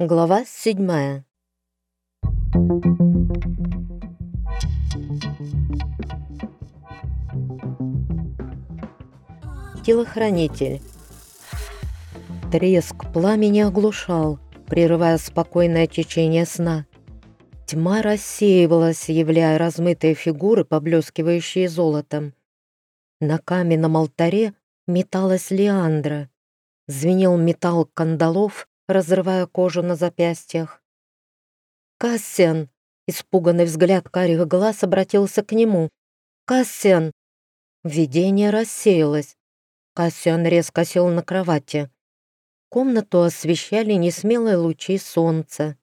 Глава седьмая. Телохранитель. Треск пламени оглушал, прерывая спокойное течение сна. Тьма рассеивалась, являя размытые фигуры, поблескивающие золотом. На каменном алтаре металась Леандра. Звенел металл кандалов, разрывая кожу на запястьях. «Кассиан!» — испуганный взгляд карих глаз обратился к нему. «Кассиан!» Видение рассеялось. Кассиан резко сел на кровати. Комнату освещали несмелые лучи солнца.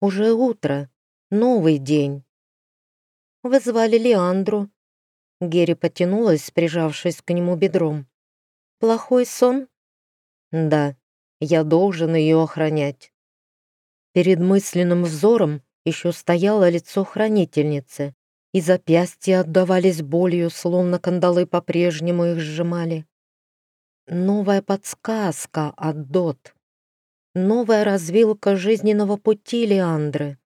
Уже утро, новый день. Вызвали Леандру. Герри потянулась, прижавшись к нему бедром. «Плохой сон?» «Да», я должен ее охранять. Перед мысленным взором еще стояло лицо хранительницы, и запястья отдавались болью, словно кандалы по-прежнему их сжимали. Новая подсказка от Дот. Новая развилка жизненного пути Леандры.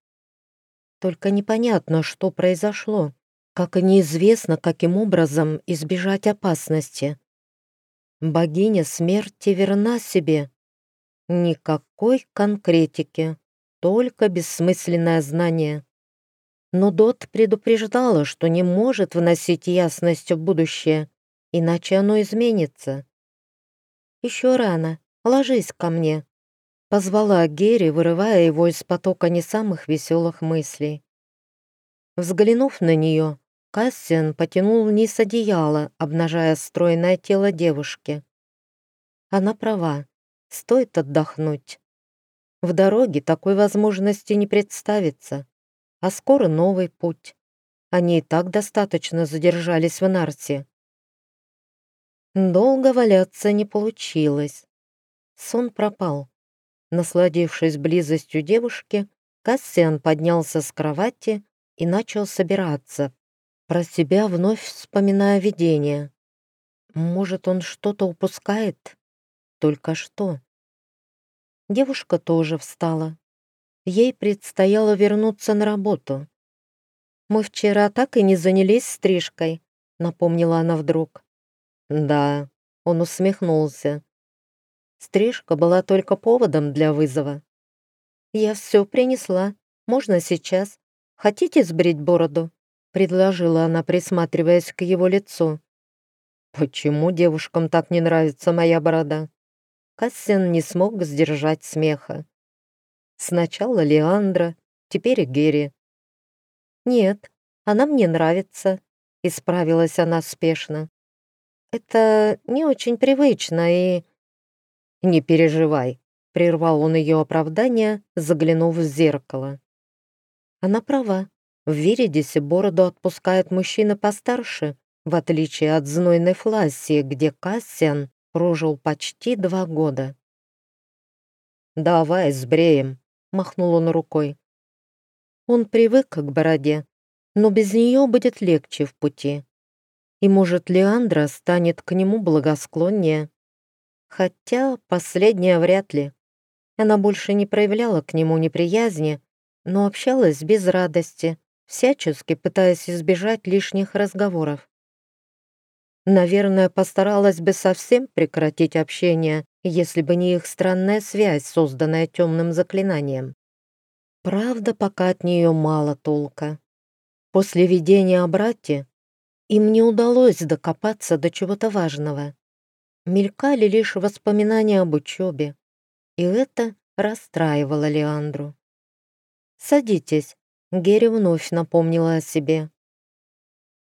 Только непонятно, что произошло, как и неизвестно, каким образом избежать опасности. Богиня смерти верна себе, Никакой конкретики, только бессмысленное знание. Но Дот предупреждала, что не может вносить ясность в будущее, иначе оно изменится. «Еще рано, ложись ко мне», — позвала Герри, вырывая его из потока не самых веселых мыслей. Взглянув на нее, Кассиан потянул вниз одеяло, обнажая стройное тело девушки. Она права. Стоит отдохнуть. В дороге такой возможности не представится, а скоро новый путь. Они и так достаточно задержались в Нарсе. Долго валяться не получилось. Сон пропал. Насладившись близостью девушки, Кассиан поднялся с кровати и начал собираться, про себя вновь вспоминая видение. Может, он что-то упускает? Только что? Девушка тоже встала. Ей предстояло вернуться на работу. «Мы вчера так и не занялись стрижкой», — напомнила она вдруг. «Да», — он усмехнулся. Стрижка была только поводом для вызова. «Я все принесла. Можно сейчас. Хотите сбрить бороду?» — предложила она, присматриваясь к его лицу. «Почему девушкам так не нравится моя борода?» Кассиан не смог сдержать смеха. Сначала Леандра, теперь Герри. «Нет, она мне нравится», — исправилась она спешно. «Это не очень привычно и...» «Не переживай», — прервал он ее оправдание, заглянув в зеркало. Она права. В Виридисе бороду отпускает мужчина постарше, в отличие от знойной Флассии, где Кассиан прожил почти два года. «Давай сбреем», — махнул он рукой. Он привык к бороде, но без нее будет легче в пути. И, может, Леандра станет к нему благосклоннее. Хотя последняя вряд ли. Она больше не проявляла к нему неприязни, но общалась без радости, всячески пытаясь избежать лишних разговоров. Наверное, постаралась бы совсем прекратить общение, если бы не их странная связь, созданная темным заклинанием. Правда, пока от нее мало толка. После видения о брате им не удалось докопаться до чего-то важного. Мелькали лишь воспоминания об учебе, и это расстраивало Леандру. «Садитесь», — Герри вновь напомнила о себе.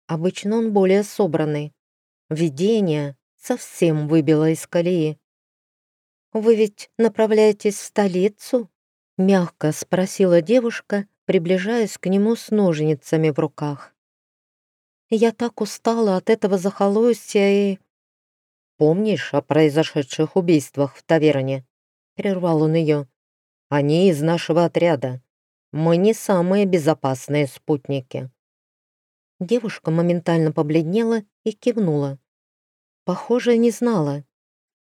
Обычно он более собранный, Видение совсем выбило из колеи. «Вы ведь направляетесь в столицу?» — мягко спросила девушка, приближаясь к нему с ножницами в руках. «Я так устала от этого захолустья и...» «Помнишь о произошедших убийствах в таверне?» — прервал он ее. «Они из нашего отряда. Мы не самые безопасные спутники». Девушка моментально побледнела и кивнула. Похоже, не знала.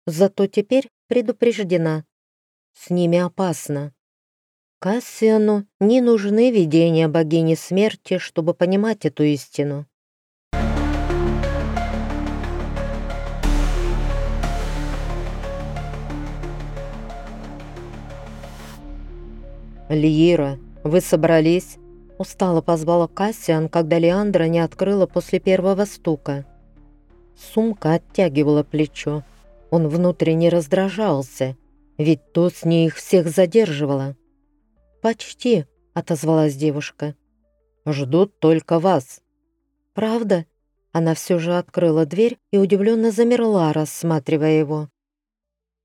Зато теперь предупреждена. С ними опасно. Кассиану не нужны видения богини смерти, чтобы понимать эту истину. «Лиира, вы собрались?» Устало позвала Кассиан, когда Леандра не открыла после первого стука. Сумка оттягивала плечо. Он внутренне раздражался, ведь то с ней их всех задерживало. «Почти», — отозвалась девушка. «Ждут только вас». «Правда?» Она все же открыла дверь и удивленно замерла, рассматривая его.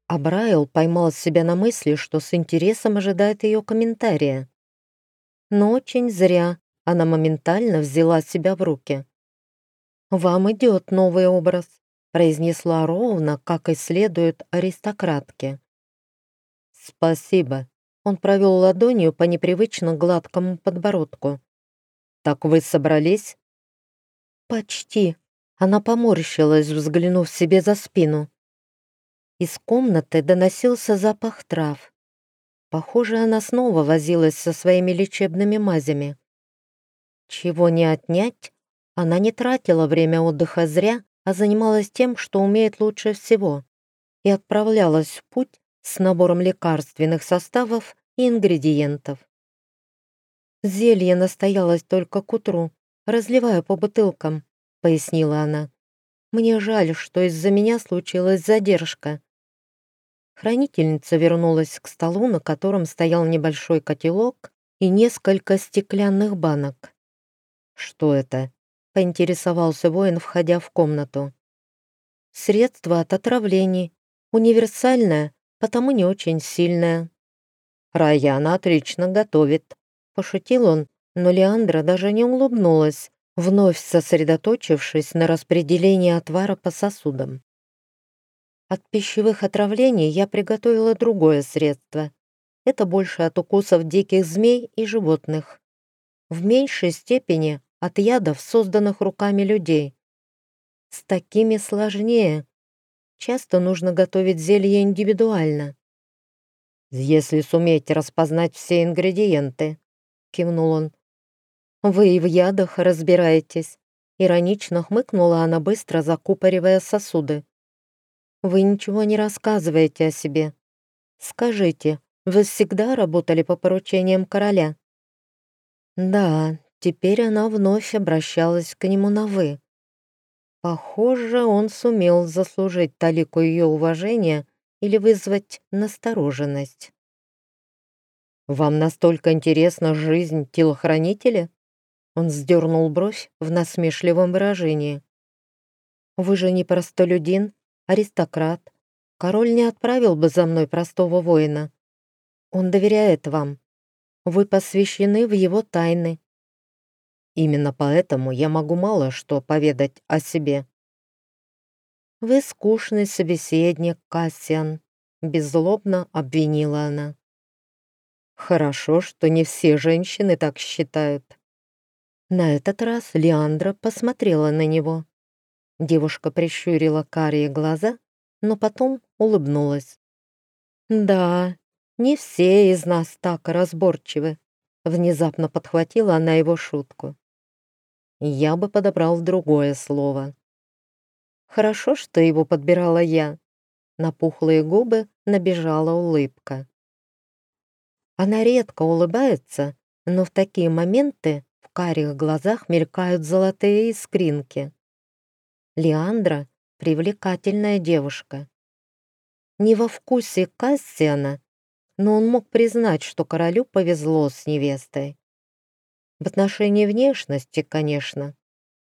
А Брайл поймал себя на мысли, что с интересом ожидает ее комментария. Но очень зря она моментально взяла себя в руки. «Вам идет новый образ», — произнесла ровно, как и следует аристократке. «Спасибо», — он провел ладонью по непривычно гладкому подбородку. «Так вы собрались?» «Почти», — она поморщилась, взглянув себе за спину. Из комнаты доносился запах трав. Похоже, она снова возилась со своими лечебными мазями. Чего не отнять, она не тратила время отдыха зря, а занималась тем, что умеет лучше всего, и отправлялась в путь с набором лекарственных составов и ингредиентов. «Зелье настоялось только к утру, разливая по бутылкам», — пояснила она. «Мне жаль, что из-за меня случилась задержка. Хранительница вернулась к столу, на котором стоял небольшой котелок и несколько стеклянных банок. «Что это?» — поинтересовался воин, входя в комнату. «Средство от отравлений. Универсальное, потому не очень сильное». «Раяна отлично готовит», — пошутил он, но Леандра даже не улыбнулась, вновь сосредоточившись на распределении отвара по сосудам. От пищевых отравлений я приготовила другое средство. Это больше от укусов диких змей и животных. В меньшей степени от ядов, созданных руками людей. С такими сложнее. Часто нужно готовить зелье индивидуально. «Если суметь распознать все ингредиенты», — кивнул он. «Вы и в ядах разбираетесь», — иронично хмыкнула она, быстро закупоривая сосуды. Вы ничего не рассказываете о себе. Скажите, вы всегда работали по поручениям короля?» Да, теперь она вновь обращалась к нему на «вы». Похоже, он сумел заслужить талику ее уважения или вызвать настороженность. «Вам настолько интересна жизнь телохранителя?» Он сдернул бровь в насмешливом выражении. «Вы же не простолюдин аристократ. Король не отправил бы за мной простого воина. Он доверяет вам. Вы посвящены в его тайны. Именно поэтому я могу мало что поведать о себе. Вы скучный собеседник, Кассиан, беззлобно обвинила она. Хорошо, что не все женщины так считают. На этот раз Леандра посмотрела на него. Девушка прищурила карие глаза, но потом улыбнулась. «Да, не все из нас так разборчивы», — внезапно подхватила она его шутку. Я бы подобрал другое слово. Хорошо, что его подбирала я. На пухлые губы набежала улыбка. Она редко улыбается, но в такие моменты в карих глазах мелькают золотые искринки. Леандра — привлекательная девушка. Не во вкусе Кассиана, но он мог признать, что королю повезло с невестой. В отношении внешности, конечно.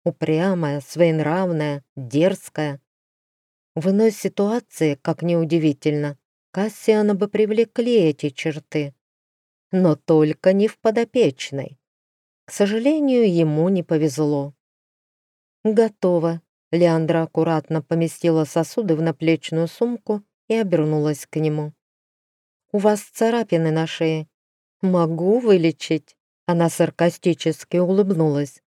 Упрямая, своенравная, дерзкая. В иной ситуации, как неудивительно, Кассиана бы привлекли эти черты. Но только не в подопечной. К сожалению, ему не повезло. «Готово», Леандра аккуратно поместила сосуды в наплечную сумку и обернулась к нему. «У вас царапины на шее. Могу вылечить?» Она саркастически улыбнулась.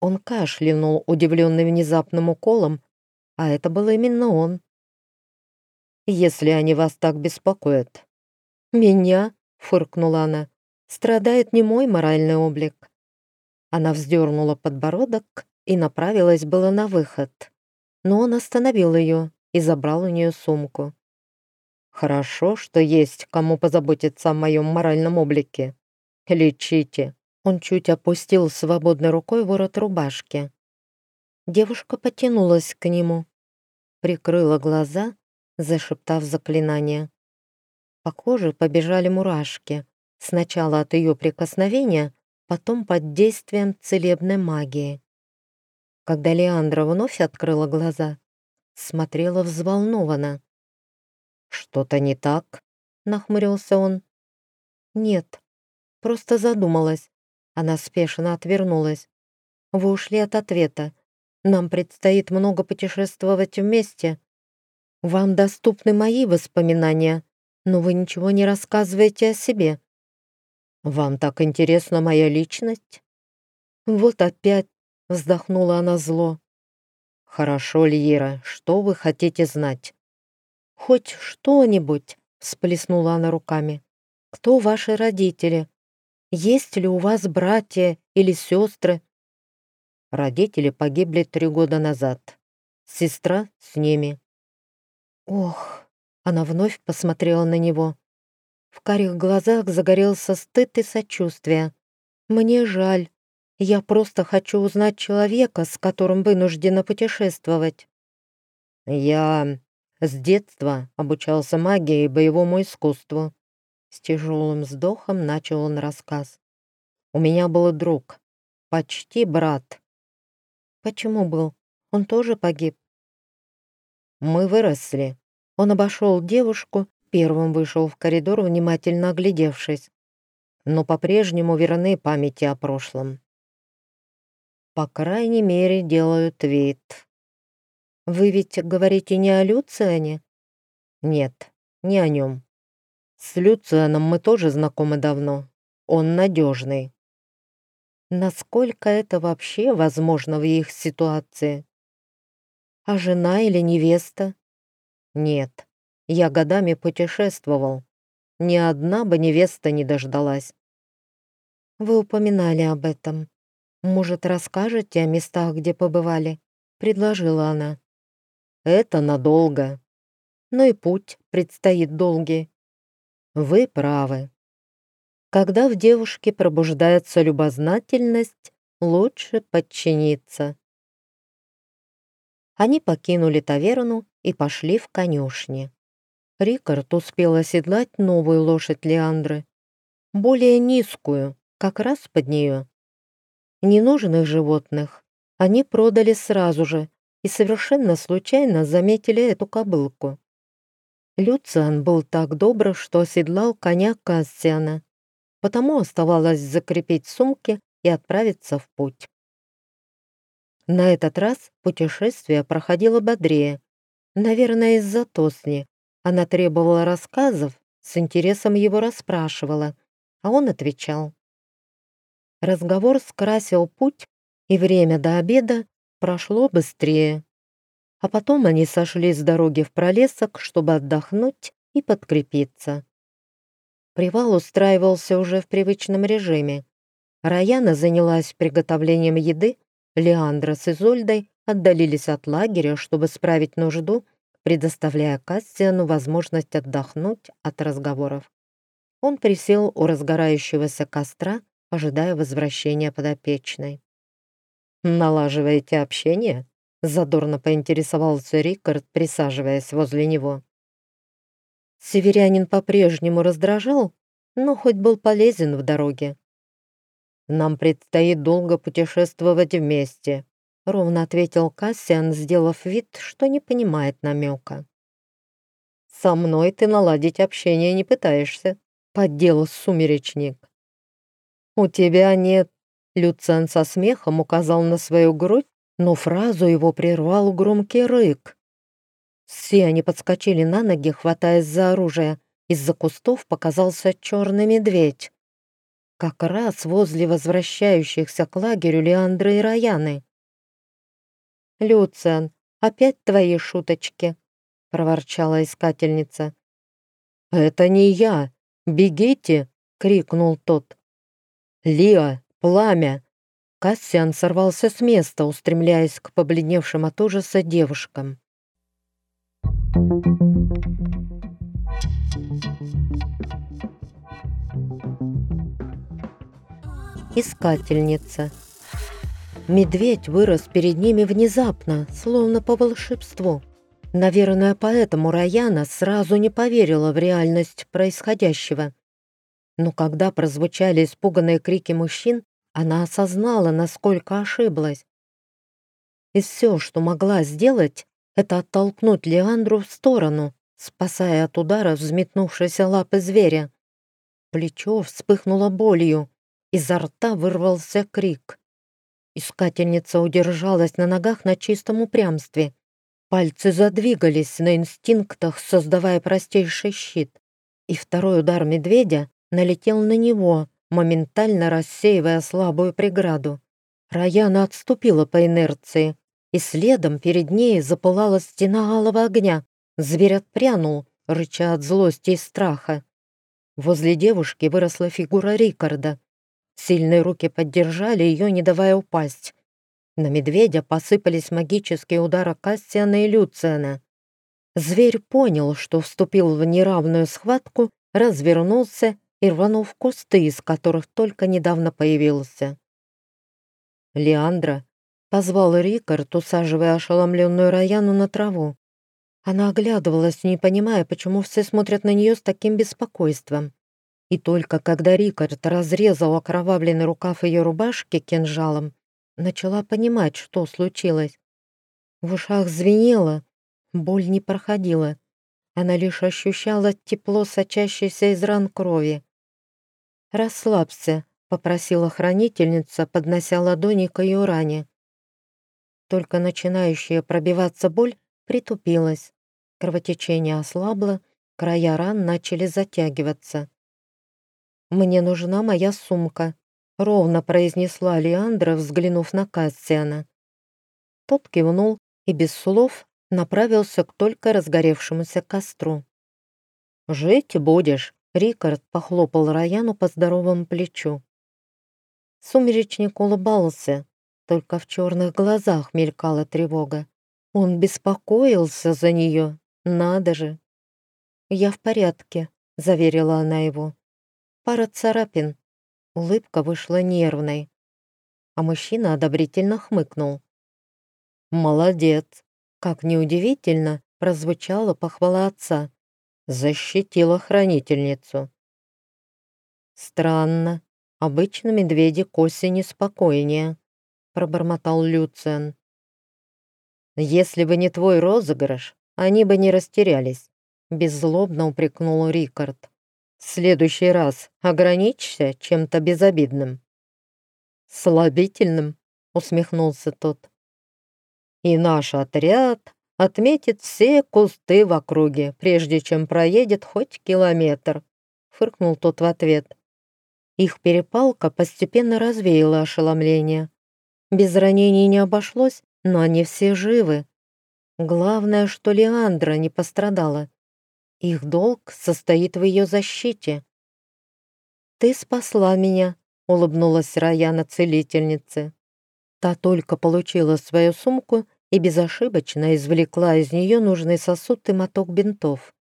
Он кашлянул, удивленный внезапным уколом, а это был именно он. «Если они вас так беспокоят». «Меня?» фыркнула она. «Страдает не мой моральный облик». Она вздернула подбородок и направилась было на выход. Но он остановил ее и забрал у нее сумку. «Хорошо, что есть кому позаботиться о моем моральном облике. Лечите». Он чуть опустил свободной рукой ворот рубашки. Девушка потянулась к нему, прикрыла глаза, зашептав заклинание. По коже побежали мурашки, сначала от ее прикосновения, потом под действием целебной магии. Когда Леандра вновь открыла глаза, смотрела взволнованно. «Что-то не так?» — нахмурился он. «Нет, просто задумалась». Она спешно отвернулась. «Вы ушли от ответа. Нам предстоит много путешествовать вместе. Вам доступны мои воспоминания, но вы ничего не рассказываете о себе. Вам так интересна моя личность? Вот опять вздохнула она зло. Хорошо, Льера, что вы хотите знать? Хоть что-нибудь, всплеснула она руками. Кто ваши родители? Есть ли у вас братья или сестры? Родители погибли три года назад. Сестра с ними. Ох, она вновь посмотрела на него. В карих глазах загорелся стыд и сочувствие. Мне жаль. Я просто хочу узнать человека, с которым вынуждена путешествовать. Я с детства обучался магии и боевому искусству. С тяжелым вздохом начал он рассказ. У меня был друг, почти брат, Почему был? Он тоже погиб? Мы выросли. Он обошел девушку, первым вышел в коридор, внимательно оглядевшись. Но по-прежнему верны памяти о прошлом. По крайней мере, делают вид. Вы ведь говорите не о Люциане? Нет, не о нем. С Люцианом мы тоже знакомы давно. Он надежный. Насколько это вообще возможно в их ситуации? А жена или невеста? Нет, я годами путешествовал. Ни одна бы невеста не дождалась. Вы упоминали об этом. Может, расскажете о местах, где побывали? Предложила она. Это надолго. Но и путь предстоит долгий. Вы правы. Когда в девушке пробуждается любознательность, лучше подчиниться. Они покинули таверну и пошли в конюшни. Рикард успел оседлать новую лошадь Леандры, более низкую, как раз под нее. Ненужных животных они продали сразу же и совершенно случайно заметили эту кобылку. Люциан был так добр, что оседлал коня Кассиана потому оставалось закрепить сумки и отправиться в путь. На этот раз путешествие проходило бодрее. Наверное, из-за Тосни. Она требовала рассказов, с интересом его расспрашивала, а он отвечал. Разговор скрасил путь, и время до обеда прошло быстрее. А потом они сошли с дороги в пролесок, чтобы отдохнуть и подкрепиться. Привал устраивался уже в привычном режиме. Раяна занялась приготовлением еды, Леандра с Изольдой отдалились от лагеря, чтобы справить нужду, предоставляя Кассиану возможность отдохнуть от разговоров. Он присел у разгорающегося костра, ожидая возвращения подопечной. «Налаживаете общение?» — задорно поинтересовался Рикард, присаживаясь возле него. Северянин по-прежнему раздражал, но хоть был полезен в дороге. «Нам предстоит долго путешествовать вместе», — ровно ответил Кассиан, сделав вид, что не понимает намека. «Со мной ты наладить общение не пытаешься», — поддел сумеречник. «У тебя нет...» — Люциан со смехом указал на свою грудь, но фразу его прервал громкий рык. Все они подскочили на ноги, хватаясь за оружие. Из-за кустов показался черный медведь. Как раз возле возвращающихся к лагерю Леандры и Раяны. «Люциан, опять твои шуточки?» — проворчала искательница. «Это не я!» — «Бегите!» — крикнул тот. «Лиа! Пламя!» Кассиан сорвался с места, устремляясь к побледневшим от ужаса девушкам. Искательница. Медведь вырос перед ними внезапно, словно по волшебству. Наверное, поэтому Раяна сразу не поверила в реальность происходящего. Но когда прозвучали испуганные крики мужчин, она осознала, насколько ошиблась. И все, что могла сделать, это оттолкнуть Леандру в сторону, спасая от удара взметнувшейся лапы зверя. Плечо вспыхнуло болью, изо рта вырвался крик. Искательница удержалась на ногах на чистом упрямстве. Пальцы задвигались на инстинктах, создавая простейший щит. И второй удар медведя налетел на него, моментально рассеивая слабую преграду. Раяна отступила по инерции, и следом перед ней запылала стена алого огня. Зверь отпрянул, рыча от злости и страха. Возле девушки выросла фигура Рикарда. Сильные руки поддержали ее, не давая упасть. На медведя посыпались магические удары Кассиана и Люциана. Зверь понял, что вступил в неравную схватку, развернулся и рванул в кусты, из которых только недавно появился. «Леандра», — позвал Рикард, усаживая ошеломленную Раяну на траву. Она оглядывалась, не понимая, почему все смотрят на нее с таким беспокойством. И только когда Рикард разрезал окровавленный рукав ее рубашки кинжалом, начала понимать, что случилось. В ушах звенело, боль не проходила. Она лишь ощущала тепло, сочащееся из ран крови. «Расслабься», — попросила хранительница, поднося ладони к ее ране. Только начинающая пробиваться боль притупилась. Кровотечение ослабло, края ран начали затягиваться. «Мне нужна моя сумка», — ровно произнесла Леандра, взглянув на Кассиана. Тот кивнул и без слов направился к только разгоревшемуся костру. «Жить будешь», Рикард похлопал Раяну по здоровому плечу. Сумеречник улыбался, только в черных глазах мелькала тревога. Он беспокоился за нее, надо же. «Я в порядке», — заверила она его. «Пара царапин». Улыбка вышла нервной, а мужчина одобрительно хмыкнул. «Молодец!» Как неудивительно, прозвучала похвала отца защитила хранительницу. «Странно. Обычно медведи к осени спокойнее», — пробормотал Люциан. «Если бы не твой розыгрыш, они бы не растерялись», — беззлобно упрекнул Рикард. «В следующий раз ограничься чем-то безобидным». «Слабительным», — усмехнулся тот. «И наш отряд отметит все кусты в округе, прежде чем проедет хоть километр», — фыркнул тот в ответ. Их перепалка постепенно развеяла ошеломление. Без ранений не обошлось, но они все живы. Главное, что Леандра не пострадала. Их долг состоит в ее защите. «Ты спасла меня», — улыбнулась Раяна целительнице. Та только получила свою сумку и безошибочно извлекла из нее нужный сосуд и моток бинтов.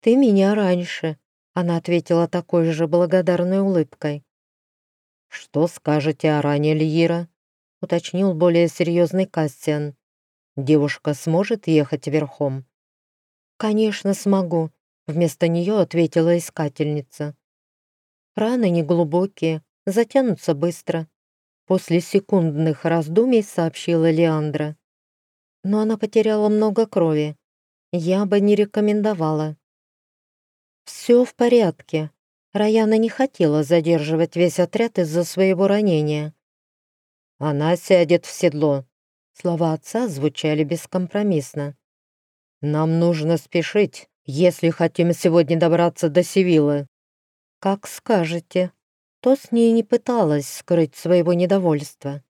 «Ты меня раньше», — она ответила такой же благодарной улыбкой. «Что скажете о ране Льира?» — уточнил более серьезный Кастиан. «Девушка сможет ехать верхом?» «Конечно, смогу», — вместо нее ответила искательница. «Раны неглубокие, затянутся быстро. После секундных раздумий сообщила Леандра. Но она потеряла много крови. Я бы не рекомендовала. Все в порядке. Раяна не хотела задерживать весь отряд из-за своего ранения. Она сядет в седло. Слова отца звучали бескомпромиссно. Нам нужно спешить, если хотим сегодня добраться до Севилы. Как скажете то с ней не пыталась скрыть своего недовольства.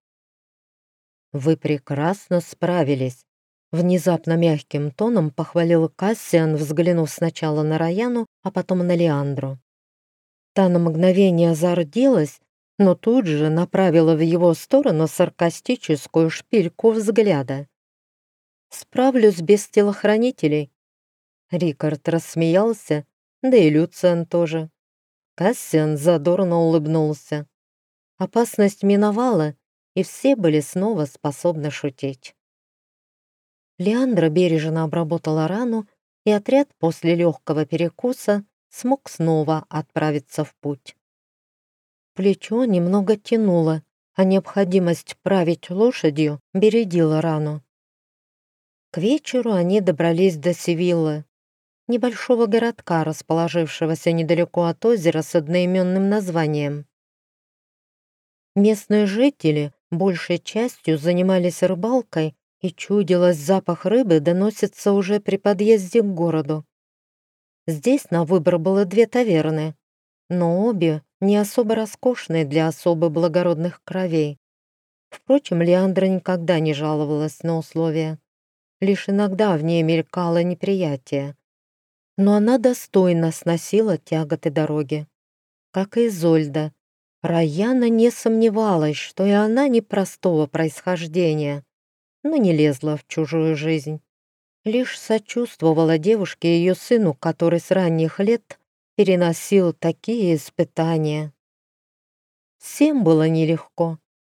«Вы прекрасно справились. Внезапно мягким тоном похвалил Кассиан, взглянув сначала на Раяну, а потом на Леандру. Та на мгновение зарделась, но тут же направила в его сторону саркастическую шпильку взгляда. «Справлюсь без телохранителей». Рикард рассмеялся, да и Люциан тоже. Кассиан задорно улыбнулся. Опасность миновала, и все были снова способны шутить. Леандра бережно обработала рану, и отряд после легкого перекуса смог снова отправиться в путь. Плечо немного тянуло, а необходимость править лошадью бередила рану. К вечеру они добрались до Севиллы, небольшого городка, расположившегося недалеко от озера с одноименным названием. Местные жители большей частью занимались рыбалкой, и чудилось запах рыбы доносится уже при подъезде к городу. Здесь на выбор было две таверны, но обе не особо роскошные для особо благородных кровей. Впрочем, Леандра никогда не жаловалась на условия. Лишь иногда в ней мелькало неприятие. Но она достойно сносила тяготы дороги. Как и Изольда, Раяна не сомневалась, что и она непростого происхождения, но не лезла в чужую жизнь. Лишь сочувствовала девушке и ее сыну, который с ранних лет переносил такие испытания. Всем было нелегко.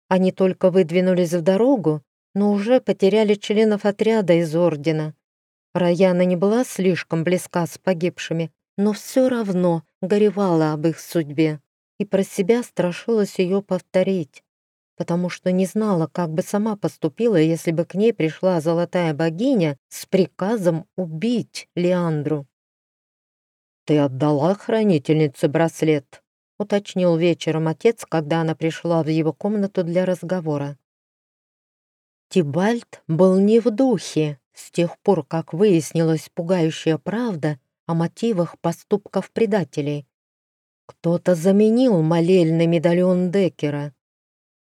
Они только выдвинулись в дорогу, но уже потеряли членов отряда из Ордена. Раяна не была слишком близка с погибшими, но все равно горевала об их судьбе и про себя страшилась ее повторить потому что не знала, как бы сама поступила, если бы к ней пришла золотая богиня с приказом убить Леандру. «Ты отдала хранительнице браслет?» — уточнил вечером отец, когда она пришла в его комнату для разговора. Тибальт был не в духе с тех пор, как выяснилась пугающая правда о мотивах поступков предателей. Кто-то заменил молельный медальон Деккера.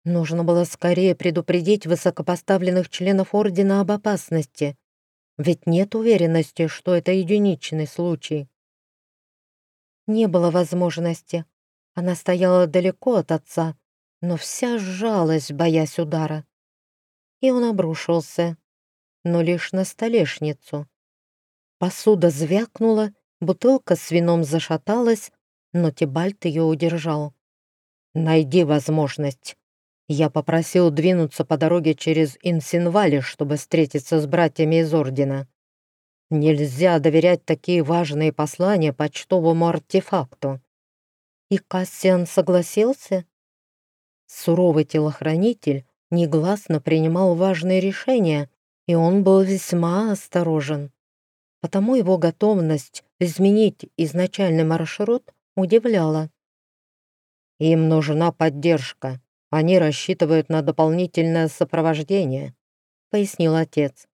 Нужно было скорее предупредить высокопоставленных членов Ордена об опасности, ведь нет уверенности, что это единичный случай. Не было возможности. Она стояла далеко от отца, но вся сжалась, боясь удара. И он обрушился, но лишь на столешницу. Посуда звякнула, бутылка с вином зашаталась, но Тибальт ее удержал. «Найди возможность», я попросил двинуться по дороге через Инсинвали, чтобы встретиться с братьями из Ордена. Нельзя доверять такие важные послания почтовому артефакту. И Кассиан согласился? Суровый телохранитель негласно принимал важные решения, и он был весьма осторожен. Потому его готовность изменить изначальный маршрут удивляла. «Им нужна поддержка», они рассчитывают на дополнительное сопровождение», — пояснил отец.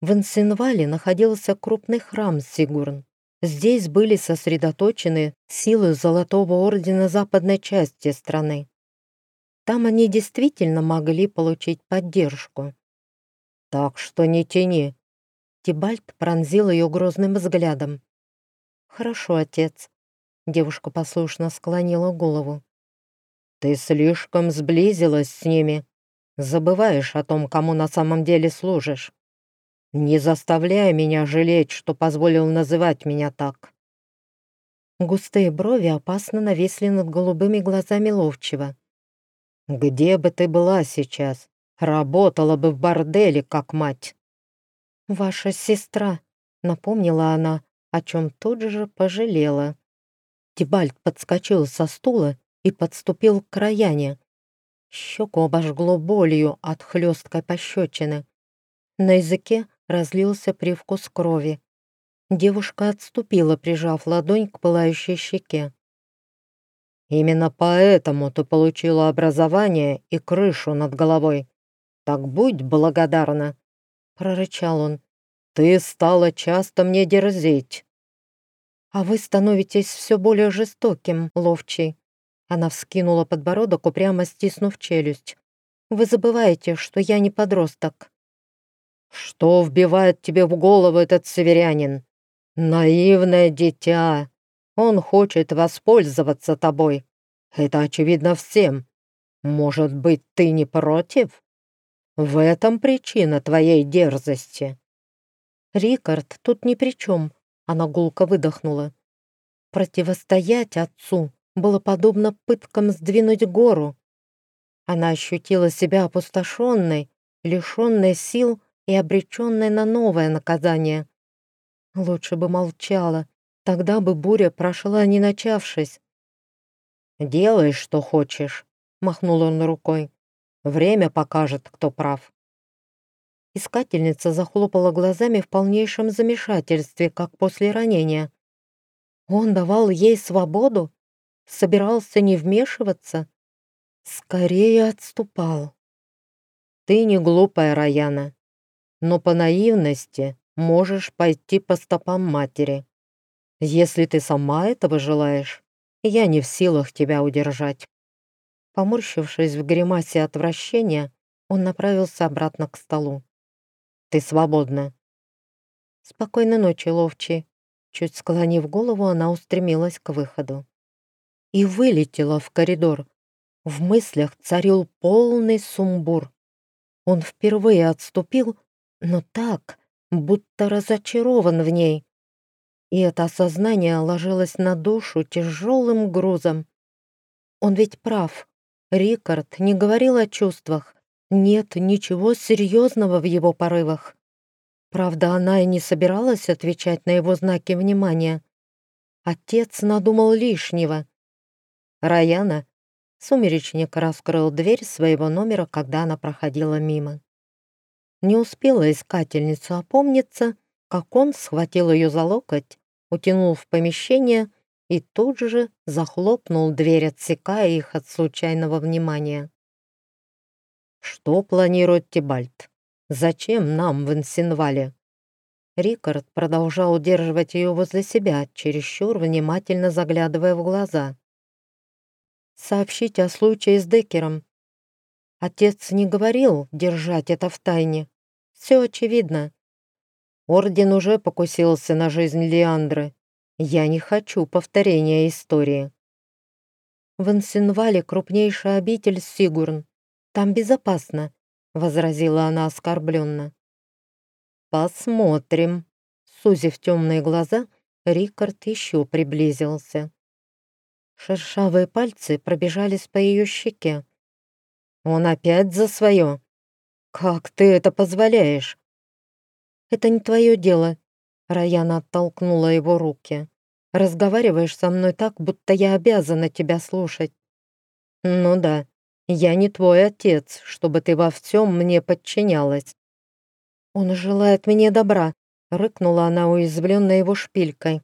В Инсенвале находился крупный храм Сигурн. Здесь были сосредоточены силы Золотого Ордена западной части страны. Там они действительно могли получить поддержку. «Так что не тяни!» Тибальт пронзил ее грозным взглядом. «Хорошо, отец». Девушка послушно склонила голову. Ты слишком сблизилась с ними. Забываешь о том, кому на самом деле служишь. Не заставляй меня жалеть, что позволил называть меня так». Густые брови опасно нависли над голубыми глазами ловчего. «Где бы ты была сейчас? Работала бы в борделе, как мать!» «Ваша сестра», — напомнила она, о чем тут же пожалела. Тибальт подскочил со стула и подступил к Раяне. Щеку обожгло болью от хлесткой пощечины. На языке разлился привкус крови. Девушка отступила, прижав ладонь к пылающей щеке. «Именно поэтому ты получила образование и крышу над головой. Так будь благодарна!» — прорычал он. «Ты стала часто мне дерзить». «А вы становитесь все более жестоким, ловчий», она вскинула подбородок, упрямо стиснув челюсть. «Вы забываете, что я не подросток». «Что вбивает тебе в голову этот северянин? Наивное дитя! Он хочет воспользоваться тобой. Это очевидно всем. Может быть, ты не против? В этом причина твоей дерзости». «Рикард тут ни при чем», — она гулко выдохнула. «Противостоять отцу было подобно пыткам сдвинуть гору. Она ощутила себя опустошенной, лишенной сил и обреченной на новое наказание. Лучше бы молчала, тогда бы буря прошла, не начавшись. «Делай, что хочешь», — махнул он рукой. «Время покажет, кто прав». Искательница захлопала глазами в полнейшем замешательстве, как после ранения. Он давал ей свободу? Собирался не вмешиваться? Скорее отступал. «Ты не глупая, Раяна, но по наивности можешь пойти по стопам матери. Если ты сама этого желаешь, я не в силах тебя удержать». Поморщившись в гримасе отвращения, он направился обратно к столу. «Ты свободна». «Спокойной ночи, ловчий». Чуть склонив голову, она устремилась к выходу. И вылетела в коридор. В мыслях царил полный сумбур. Он впервые отступил, но так, будто разочарован в ней. И это осознание ложилось на душу тяжелым грузом. Он ведь прав. Рикард не говорил о чувствах. Нет ничего серьезного в его порывах. Правда, она и не собиралась отвечать на его знаки внимания. Отец надумал лишнего. Раяна, сумеречник раскрыл дверь своего номера, когда она проходила мимо. Не успела искательница опомниться, как он схватил ее за локоть, утянул в помещение и тут же захлопнул дверь, отсекая их от случайного внимания. «Что планирует Тибальт? Зачем нам в Инсинвале?» Рикард продолжал удерживать ее возле себя, чересчур внимательно заглядывая в глаза. «Сообщить о случае с Деккером. Отец не говорил держать это в тайне. Все очевидно. Орден уже покусился на жизнь Леандры. Я не хочу повторения истории. В Инсинвале крупнейшая обитель Сигурн. Там безопасно, возразила она оскорбленно. Посмотрим. Сузив темные глаза, Рикард еще приблизился. Шершавые пальцы пробежались по ее щеке. Он опять за свое. Как ты это позволяешь? Это не твое дело. Раяна оттолкнула его руки. Разговариваешь со мной так, будто я обязана тебя слушать. Ну да, я не твой отец, чтобы ты во всем мне подчинялась. Он желает мне добра, рыкнула она, уязвленная его шпилькой.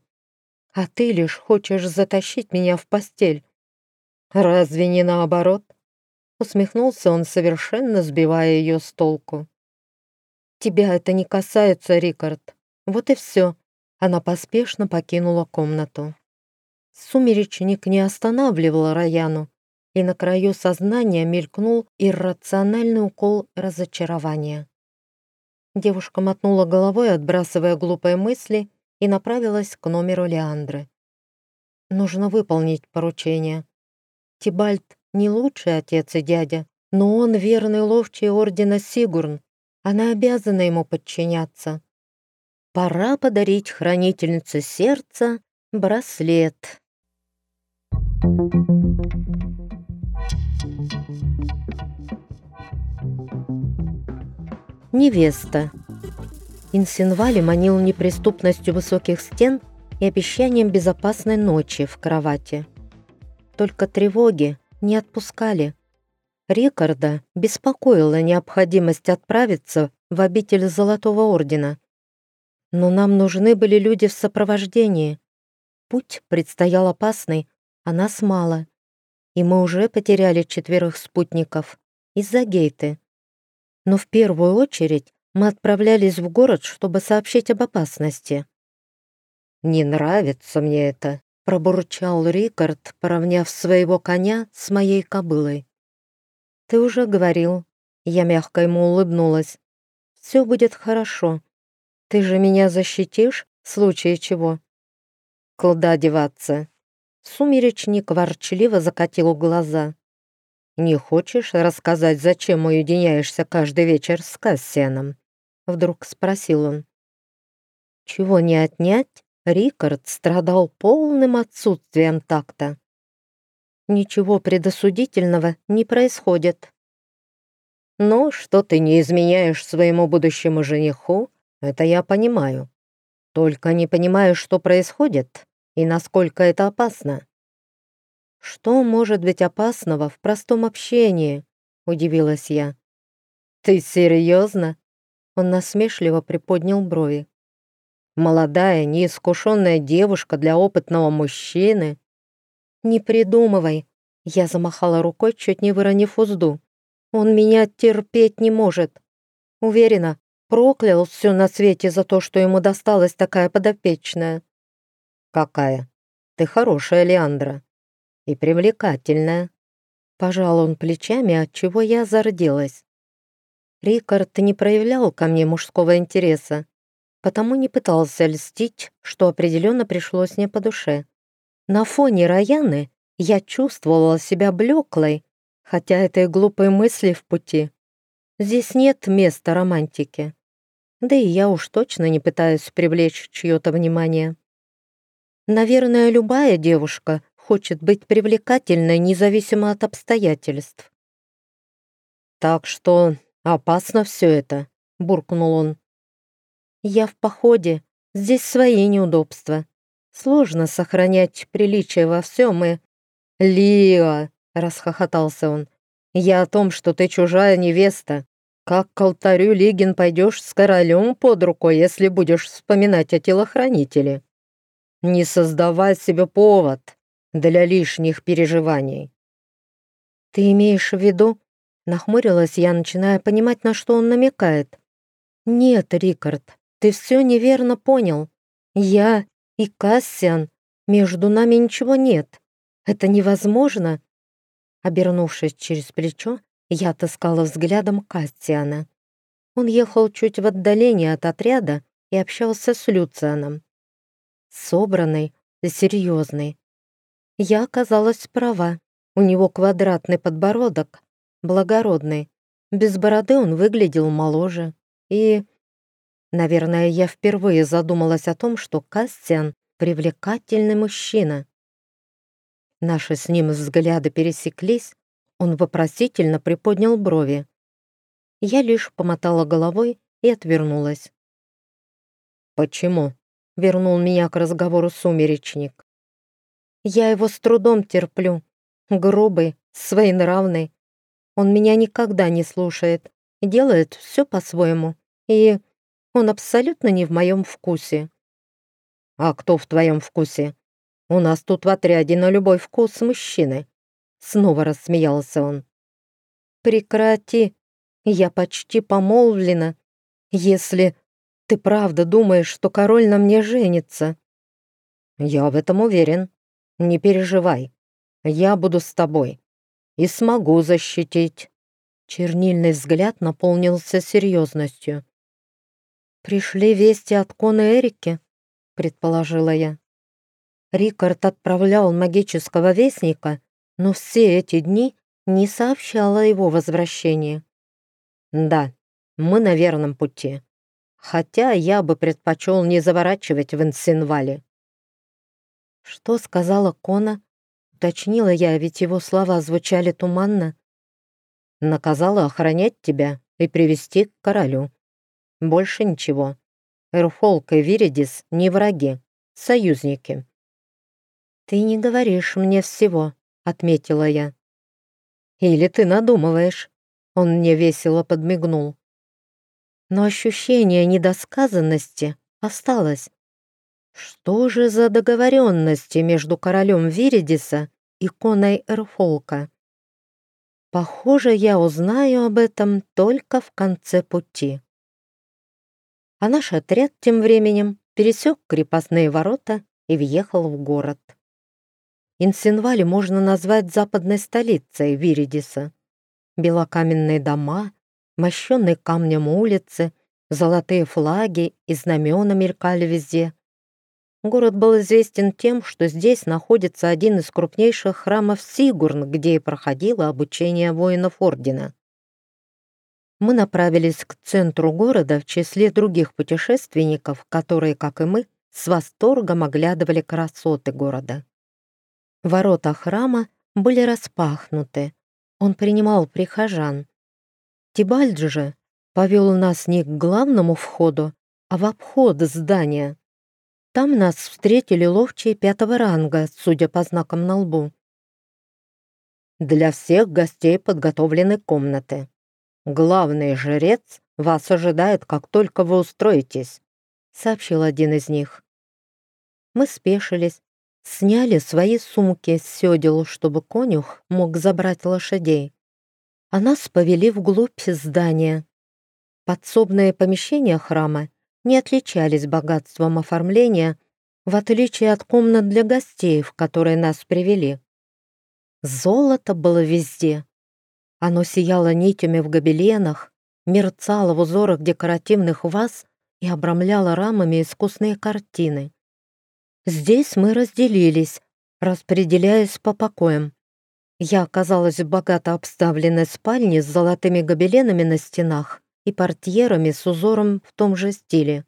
А ты лишь хочешь затащить меня в постель. Разве не наоборот? Усмехнулся он, совершенно сбивая ее с толку. «Тебя это не касается, Рикард. Вот и все». Она поспешно покинула комнату. Сумеречник не останавливал Раяну, и на краю сознания мелькнул иррациональный укол разочарования. Девушка мотнула головой, отбрасывая глупые мысли, и направилась к номеру Леандры. Нужно выполнить поручение. Тибальт не лучший отец и дядя, но он верный ловчий ордена Сигурн. Она обязана ему подчиняться. Пора подарить хранительнице сердца браслет. Невеста. Инсинвали манил неприступностью высоких стен и обещанием безопасной ночи в кровати. Только тревоги, не отпускали. Рикарда беспокоила необходимость отправиться в обитель Золотого Ордена. Но нам нужны были люди в сопровождении. Путь предстоял опасный, а нас мало. И мы уже потеряли четверых спутников из-за гейты. Но в первую очередь мы отправлялись в город, чтобы сообщить об опасности. «Не нравится мне это», пробурчал Рикард, поравняв своего коня с моей кобылой. «Ты уже говорил». Я мягко ему улыбнулась. Все будет хорошо. Ты же меня защитишь в случае чего?» «Куда деваться?» Сумеречник ворчливо закатил глаза. «Не хочешь рассказать, зачем уединяешься каждый вечер с Кассианом?» Вдруг спросил он. Чего не отнять, Рикард страдал полным отсутствием такта. Ничего предосудительного не происходит. Но что ты не изменяешь своему будущему жениху, это я понимаю. Только не понимаю, что происходит и насколько это опасно. Что может быть опасного в простом общении? Удивилась я. Ты серьезно? Он насмешливо приподнял брови. Молодая, неискушенная девушка для опытного мужчины. Не придумывай. Я замахала рукой, чуть не выронив узду. Он меня терпеть не может. Уверена, проклял все на свете за то, что ему досталась такая подопечная. Какая? Ты хорошая, Леандра. И привлекательная. Пожал он плечами, от чего я зарделась. Рикард не проявлял ко мне мужского интереса, потому не пытался льстить, что определенно пришлось мне по душе. На фоне Раяны я чувствовала себя блеклой, хотя этой глупой мысли в пути. Здесь нет места романтики. Да и я уж точно не пытаюсь привлечь чье-то внимание. Наверное, любая девушка хочет быть привлекательной независимо от обстоятельств. «Так что опасно все это», — буркнул он. Я в походе, здесь свои неудобства. Сложно сохранять приличие во всем и... «Лиа!» — расхохотался он. «Я о том, что ты чужая невеста. Как к алтарю Лигин пойдешь с королем под рукой, если будешь вспоминать о телохранителе? Не создавай себе повод для лишних переживаний». «Ты имеешь в виду?» Нахмурилась я, начиная понимать, на что он намекает. «Нет, Рикард, ты все неверно понял. Я и Кассиан, между нами ничего нет. Это невозможно. Обернувшись через плечо, я отыскала взглядом Кассиана. Он ехал чуть в отдалении от отряда и общался с Люцианом. Собранный серьезный. Я оказалась права. У него квадратный подбородок, благородный. Без бороды он выглядел моложе. И Наверное, я впервые задумалась о том, что Кастиан — привлекательный мужчина. Наши с ним взгляды пересеклись, он вопросительно приподнял брови. Я лишь помотала головой и отвернулась. «Почему?» — вернул меня к разговору сумеречник. «Я его с трудом терплю. Грубый, своенравный. Он меня никогда не слушает, делает все по-своему. И он абсолютно не в моем вкусе». «А кто в твоем вкусе? У нас тут в отряде на любой вкус мужчины». Снова рассмеялся он. «Прекрати. Я почти помолвлена. Если ты правда думаешь, что король на мне женится?» «Я в этом уверен. Не переживай. Я буду с тобой. И смогу защитить». Чернильный взгляд наполнился серьезностью. «Пришли вести от Коны Эрики», — предположила я. Рикард отправлял магического вестника, но все эти дни не сообщал о его возвращении. «Да, мы на верном пути. Хотя я бы предпочел не заворачивать в Инсинвале». «Что сказала Кона?» Уточнила я, ведь его слова звучали туманно. «Наказала охранять тебя и привести к королю», больше ничего. Эрфолк и Виридис не враги, союзники. «Ты не говоришь мне всего», — отметила я. «Или ты надумываешь?» Он мне весело подмигнул. Но ощущение недосказанности осталось. Что же за договоренности между королем Виридиса и коной Эрфолка? Похоже, я узнаю об этом только в конце пути а наш отряд тем временем пересек крепостные ворота и въехал в город. Инсинвали можно назвать западной столицей Виридиса. Белокаменные дома, мощенные камнем улицы Золотые флаги и знамена мелькали везде. Город был известен тем, что здесь находится один из крупнейших храмов Сигурн, где и проходило обучение воинов Ордена. Мы направились к центру города в числе других путешественников, которые, как и мы, с восторгом оглядывали красоты города. Ворота храма были распахнуты. Он принимал прихожан. Тибальд же повел нас не к главному входу, а в обход здания. Там нас встретили ловчие пятого ранга, судя по знакам на лбу. Для всех гостей подготовлены комнаты. Главный жрец вас ожидает, как только вы устроитесь, сообщил один из них. Мы спешились, сняли свои сумки с седел, чтобы конюх мог забрать лошадей. А нас повели вглубь здания. Подсобные помещения храма не отличались богатством оформления, в отличие от комнат для гостей, в которые нас привели. Золото было везде. Оно сияло нитями в гобеленах, мерцало в узорах декоративных ваз и обрамляло рамами искусные картины. Здесь мы разделились, распределяясь по покоям. Я оказалась в богато обставленной спальне с золотыми гобеленами на стенах, и портьерами с узором в том же стиле.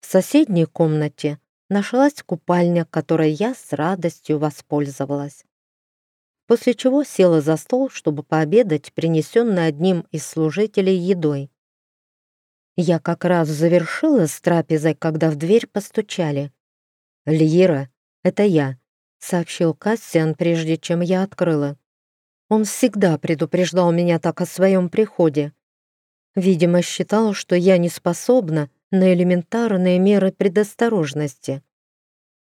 В соседней комнате нашлась купальня, которой я с радостью воспользовалась. После чего села за стол, чтобы пообедать принесенной одним из служителей едой. Я как раз завершила с трапезой, когда в дверь постучали. «Льера, это я», — сообщил Кассиан, прежде чем я открыла. Он всегда предупреждал меня так о своем приходе. Видимо, считал, что я не способна на элементарные меры предосторожности.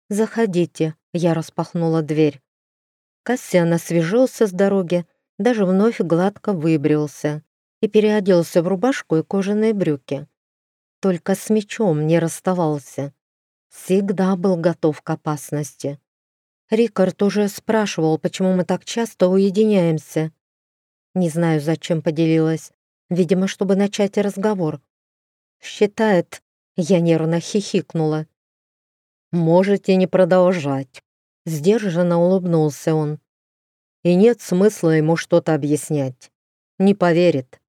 «Заходите», — я распахнула дверь. Кассиан освежился с дороги, даже вновь гладко выбрился и переоделся в рубашку и кожаные брюки. Только с мечом не расставался. Всегда был готов к опасности. Рикард уже спрашивал, почему мы так часто уединяемся. Не знаю, зачем поделилась. Видимо, чтобы начать разговор. Считает, я нервно хихикнула. «Можете не продолжать», — сдержанно улыбнулся он. «И нет смысла ему что-то объяснять. Не поверит».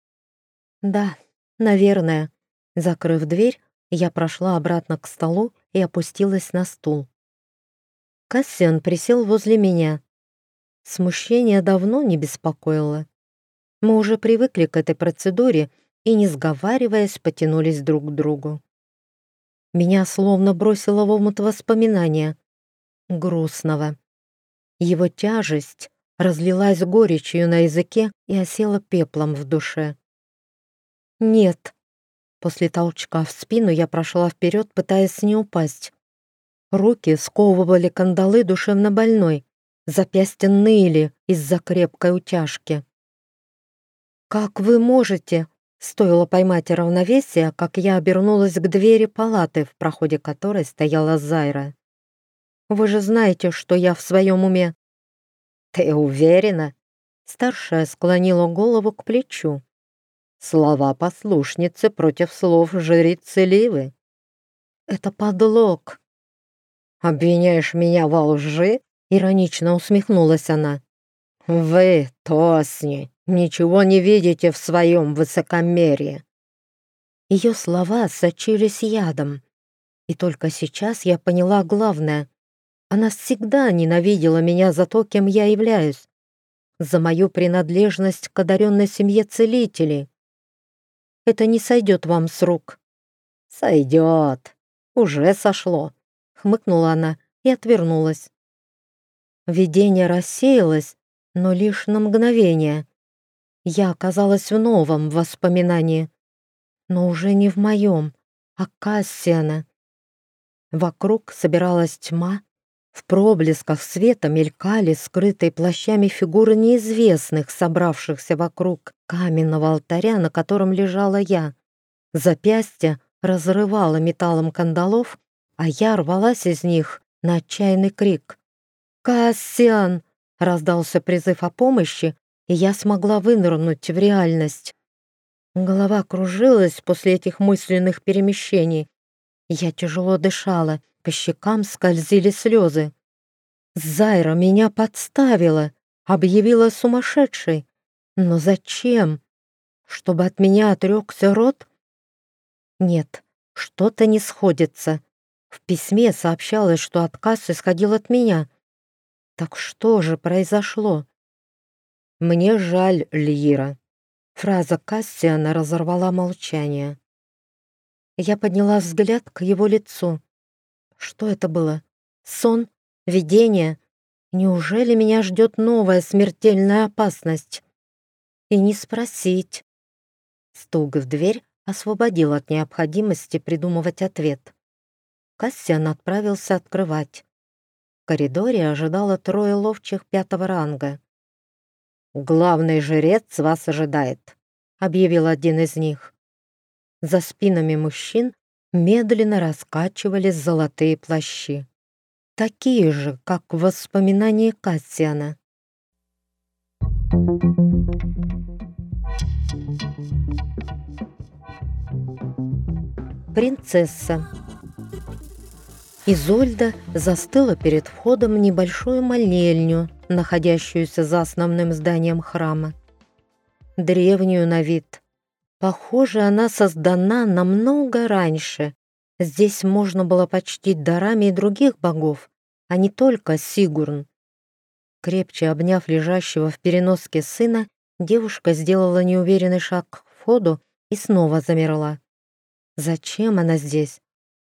«Да, наверное». Закрыв дверь, я прошла обратно к столу и опустилась на стул. Кассиан присел возле меня. Смущение давно не беспокоило. Мы уже привыкли к этой процедуре и, не сговариваясь, потянулись друг к другу. Меня словно бросило в омут воспоминания. Грустного. Его тяжесть разлилась горечью на языке и осела пеплом в душе. «Нет». После толчка в спину я прошла вперед, пытаясь не упасть. Руки сковывали кандалы душевно больной, запястья ныли из-за крепкой утяжки. «Как вы можете?» Стоило поймать равновесие, как я обернулась к двери палаты, в проходе которой стояла Зайра. «Вы же знаете, что я в своем уме». «Ты уверена?» Старшая склонила голову к плечу. Слова послушницы против слов жрицы Ливы. «Это подлог». «Обвиняешь меня во лжи?» Иронично усмехнулась она. «Вы, Тосни, ничего не видите в своем высокомерии». Ее слова сочились ядом. И только сейчас я поняла главное. Она всегда ненавидела меня за то, кем я являюсь. За мою принадлежность к одаренной семье целителей. Это не сойдет вам с рук. «Сойдет. Уже сошло», — хмыкнула она и отвернулась. Видение рассеялось, но лишь на мгновение. Я оказалась в новом воспоминании, но уже не в моем, а Кассиана. Вокруг собиралась тьма, в проблесках света мелькали скрытые плащами фигуры неизвестных, собравшихся вокруг каменного алтаря, на котором лежала я. Запястье разрывало металлом кандалов, а я рвалась из них на отчаянный крик. «Кассиан!» — раздался призыв о помощи, и я смогла вынырнуть в реальность. Голова кружилась после этих мысленных перемещений. Я тяжело дышала, по щекам скользили слезы. Зайра меня подставила, объявила сумасшедшей. Но зачем? Чтобы от меня отрекся рот? Нет, что-то не сходится. В письме сообщалось, что отказ исходил от меня. Так что же произошло? Мне жаль, Льира. Фраза Кассиана разорвала молчание. Я подняла взгляд к его лицу. Что это было? Сон? Видение? Неужели меня ждет новая смертельная опасность? И не спросить. Стук в дверь освободил от необходимости придумывать ответ. Кассиан отправился открывать. В коридоре ожидало трое ловчих пятого ранга. «Главный жрец вас ожидает», — объявил один из них. За спинами мужчин медленно раскачивались золотые плащи. Такие же, как в воспоминании Кассиана. Принцесса Изольда застыла перед входом в небольшую молельню, находящуюся за основным зданием храма. Древнюю на вид. Похоже, она создана намного раньше. Здесь можно было почтить дарами и других богов, а не только Сигурн. Крепче обняв лежащего в переноске сына, девушка сделала неуверенный шаг к входу и снова замерла. Зачем она здесь?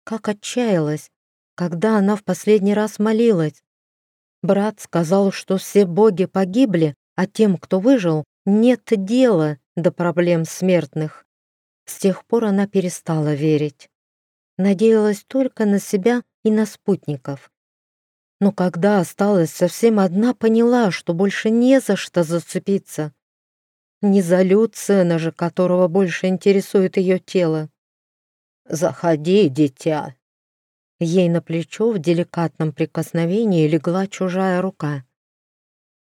Как отчаялась? когда она в последний раз молилась. Брат сказал, что все боги погибли, а тем, кто выжил, нет дела до проблем смертных. С тех пор она перестала верить. Надеялась только на себя и на спутников. Но когда осталась совсем одна, поняла, что больше не за что зацепиться. Не за Люцена же, которого больше интересует ее тело. «Заходи, дитя», Ей на плечо в деликатном прикосновении легла чужая рука.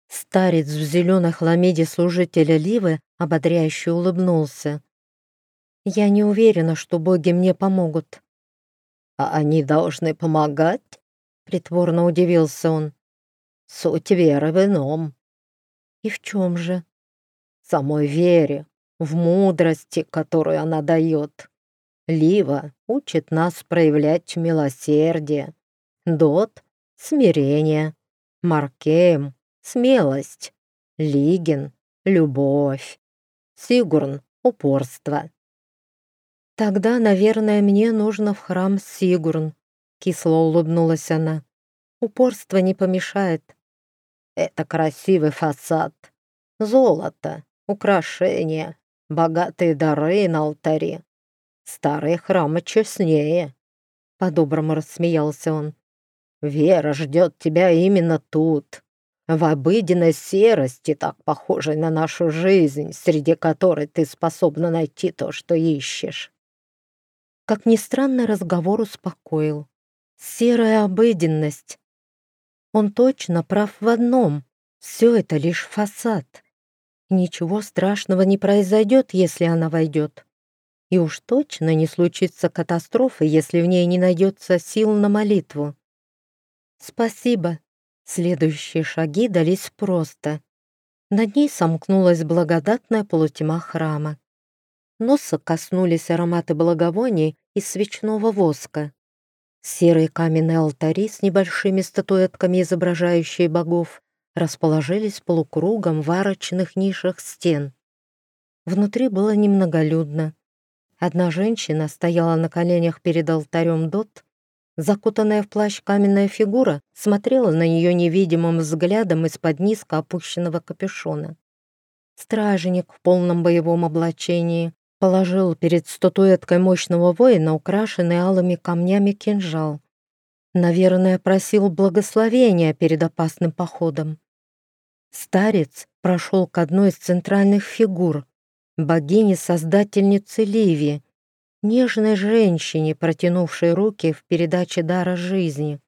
Старец в зеленой хламиде служителя Ливы ободряюще улыбнулся. «Я не уверена, что боги мне помогут». «А они должны помогать?» — притворно удивился он. «Суть веры в ином». «И в чем же?» «Самой вере, в мудрости, которую она дает. Лива учит нас проявлять милосердие, Дот — смирение, Маркеем — смелость, Лигин — любовь, Сигурн — упорство. «Тогда, наверное, мне нужно в храм Сигурн», — кисло улыбнулась она. «Упорство не помешает». «Это красивый фасад. Золото, украшения, богатые дары на алтаре. Старые храмы честнее. По-доброму рассмеялся он. Вера ждет тебя именно тут, в обыденной серости, так похожей на нашу жизнь, среди которой ты способна найти то, что ищешь. Как ни странно, разговор успокоил. Серая обыденность. Он точно прав в одном. Все это лишь фасад. Ничего страшного не произойдет, если она войдет. И уж точно не случится катастрофы, если в ней не найдется сил на молитву. Спасибо. Следующие шаги дались просто. Над ней сомкнулась благодатная полутьма храма. Носа коснулись ароматы благовоний и свечного воска. Серые каменные алтари с небольшими статуэтками, изображающие богов, расположились полукругом в арочных нишах стен. Внутри было немноголюдно. Одна женщина стояла на коленях перед алтарем Дот, закутанная в плащ каменная фигура смотрела на нее невидимым взглядом из-под низко опущенного капюшона. Стражник в полном боевом облачении положил перед статуэткой мощного воина украшенный алыми камнями кинжал. Наверное, просил благословения перед опасным походом. Старец прошел к одной из центральных фигур, богини-создательницы Ливи, нежной женщине, протянувшей руки в передаче дара жизни.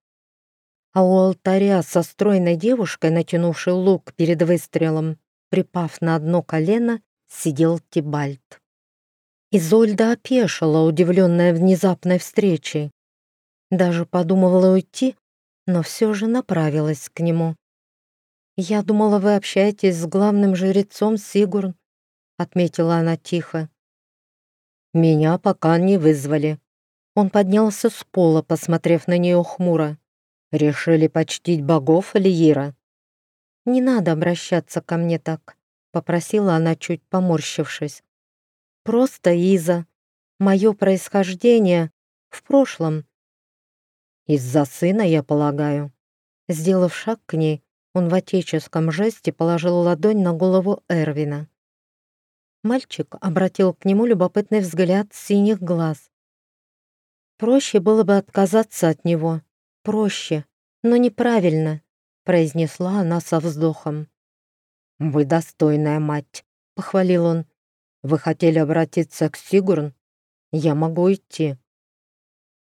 А у алтаря со стройной девушкой, натянувшей лук перед выстрелом, припав на одно колено, сидел Тибальт. Изольда опешила, удивленная внезапной встречей. Даже подумывала уйти, но все же направилась к нему. «Я думала, вы общаетесь с главным жрецом Сигурн», — отметила она тихо. «Меня пока не вызвали». Он поднялся с пола, посмотрев на нее хмуро. «Решили почтить богов, Лиира?» «Не надо обращаться ко мне так», — попросила она, чуть поморщившись. «Просто Иза. Мое происхождение в прошлом». «Из-за сына, я полагаю». Сделав шаг к ней, он в отеческом жесте положил ладонь на голову Эрвина. Мальчик обратил к нему любопытный взгляд синих глаз. «Проще было бы отказаться от него. Проще, но неправильно», произнесла она со вздохом. «Вы достойная мать», — похвалил он. «Вы хотели обратиться к Сигурн? Я могу идти».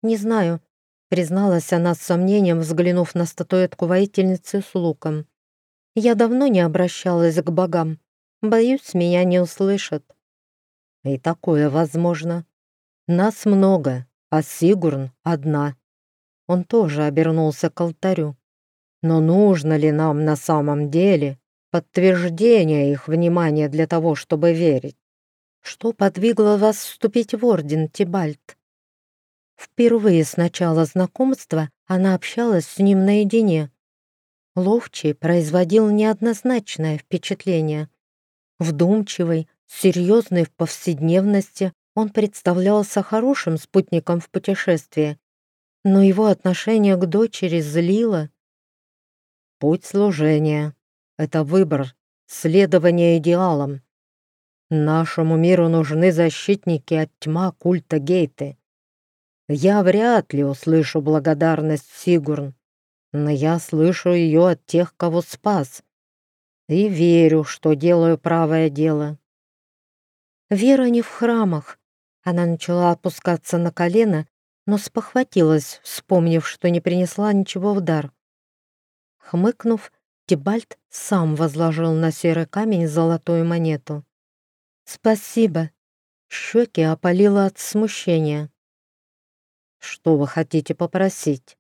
«Не знаю», — призналась она с сомнением, взглянув на статуэтку воительницы с луком. «Я давно не обращалась к богам. Боюсь, меня не услышат». «И такое возможно. Нас много, а Сигурн одна». Он тоже обернулся к алтарю. Но нужно ли нам на самом деле подтверждение их внимания для того, чтобы верить? Что подвигло вас вступить в орден, Тибальт? Впервые с начала знакомства она общалась с ним наедине. Ловчий производил неоднозначное впечатление. Вдумчивый, серьезный в повседневности, он представлялся хорошим спутником в путешествии, но его отношение к дочери злило Путь служения — это выбор, следование идеалам. Нашему миру нужны защитники от тьма культа Гейты. Я вряд ли услышу благодарность Сигурн, но я слышу ее от тех, кого спас, и верю, что делаю правое дело. Вера не в храмах. Она начала опускаться на колено, но спохватилась, вспомнив, что не принесла ничего в дар. Хмыкнув, Тибальт сам возложил на серый камень золотую монету. «Спасибо!» Щеки опалило от смущения. «Что вы хотите попросить?»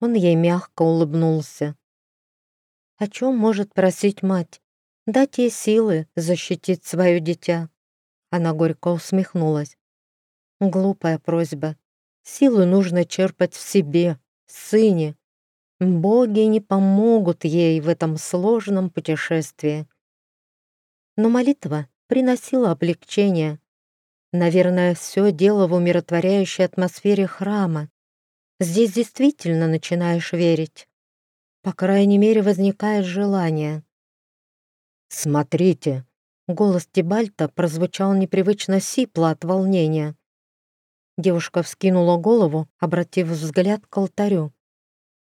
Он ей мягко улыбнулся. «О чем может просить мать? Дать ей силы защитить свое дитя?» Она горько усмехнулась. «Глупая просьба. Силу нужно черпать в себе, в сыне, Боги не помогут ей в этом сложном путешествии. Но молитва приносила облегчение. Наверное, все дело в умиротворяющей атмосфере храма. Здесь действительно начинаешь верить. По крайней мере, возникает желание. «Смотрите!» Голос Тибальта прозвучал непривычно сипло от волнения. Девушка вскинула голову, обратив взгляд к алтарю.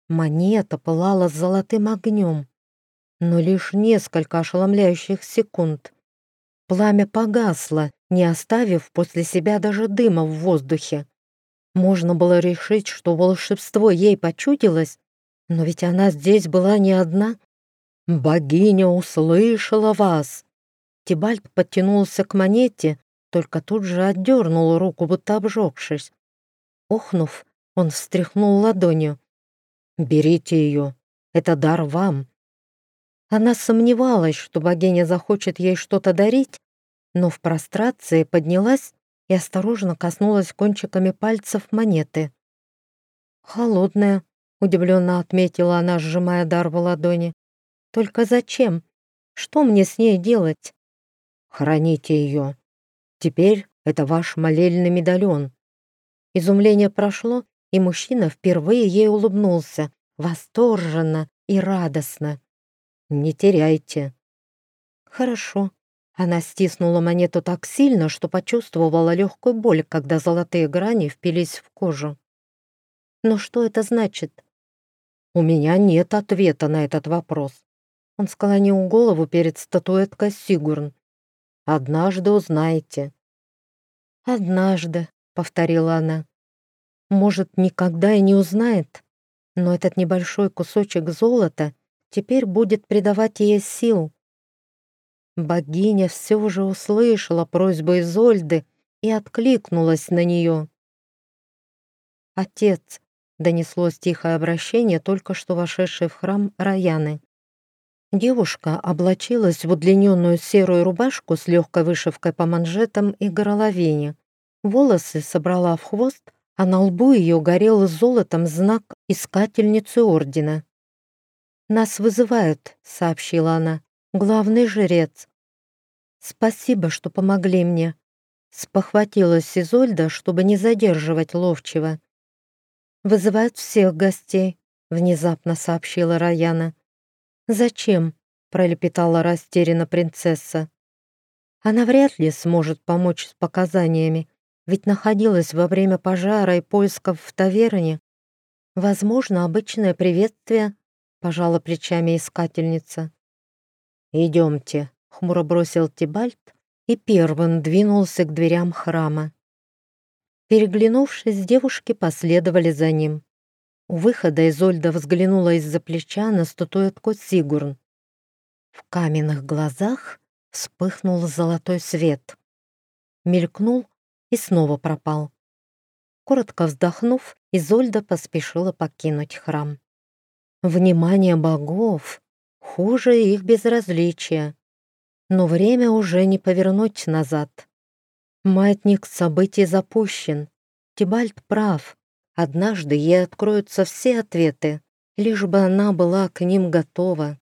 Монета пылала золотым огнем, но лишь несколько ошеломляющих секунд. Пламя погасло, не оставив после себя даже дыма в воздухе. Можно было решить, что волшебство ей почудилось, но ведь она здесь была не одна. «Богиня услышала вас!» Тибальт подтянулся к монете, только тут же отдернул руку, будто обжегшись. Охнув, он встряхнул ладонью. «Берите ее, это дар вам». Она сомневалась, что богиня захочет ей что-то дарить, но в прострации поднялась и осторожно коснулась кончиками пальцев монеты. «Холодная», — удивленно отметила она, сжимая дар в ладони. «Только зачем? Что мне с ней делать?» «Храните ее. Теперь это ваш молельный медальон». Изумление прошло, и мужчина впервые ей улыбнулся, восторженно и радостно. «Не теряйте». «Хорошо». Она стиснула монету так сильно, что почувствовала легкую боль, когда золотые грани впились в кожу. «Но что это значит?» «У меня нет ответа на этот вопрос». Он склонил голову перед статуэткой Сигурн. «Однажды узнаете». «Однажды», — повторила она. Может, никогда и не узнает, но этот небольшой кусочек золота теперь будет придавать ей сил. Богиня все же услышала просьбу Изольды и откликнулась на нее. «Отец», — донеслось тихое обращение только что вошедшей в храм Раяны. Девушка облачилась в удлиненную серую рубашку с легкой вышивкой по манжетам и горловине. Волосы собрала в хвост, а на лбу ее горел золотом знак искательницы ордена. «Нас вызывают», — сообщила она, — «главный жрец». «Спасибо, что помогли мне», — спохватилась Изольда, чтобы не задерживать ловчего. «Вызывают всех гостей», — внезапно сообщила Раяна. «Зачем?» — пролепетала растерянно принцесса. «Она вряд ли сможет помочь с показаниями, ведь находилась во время пожара и поисков в таверне. Возможно, обычное приветствие — пожала плечами искательница. «Идемте», — хмуро бросил Тибальт и первым двинулся к дверям храма. Переглянувшись, девушки последовали за ним. У выхода Изольда взглянула из-за плеча на статуэтку Сигурн. В каменных глазах вспыхнул золотой свет. Мелькнул и снова пропал. Коротко вздохнув, Изольда поспешила покинуть храм. Внимание богов хуже их безразличия. Но время уже не повернуть назад. Маятник событий запущен. Тибальт прав. Однажды ей откроются все ответы, лишь бы она была к ним готова.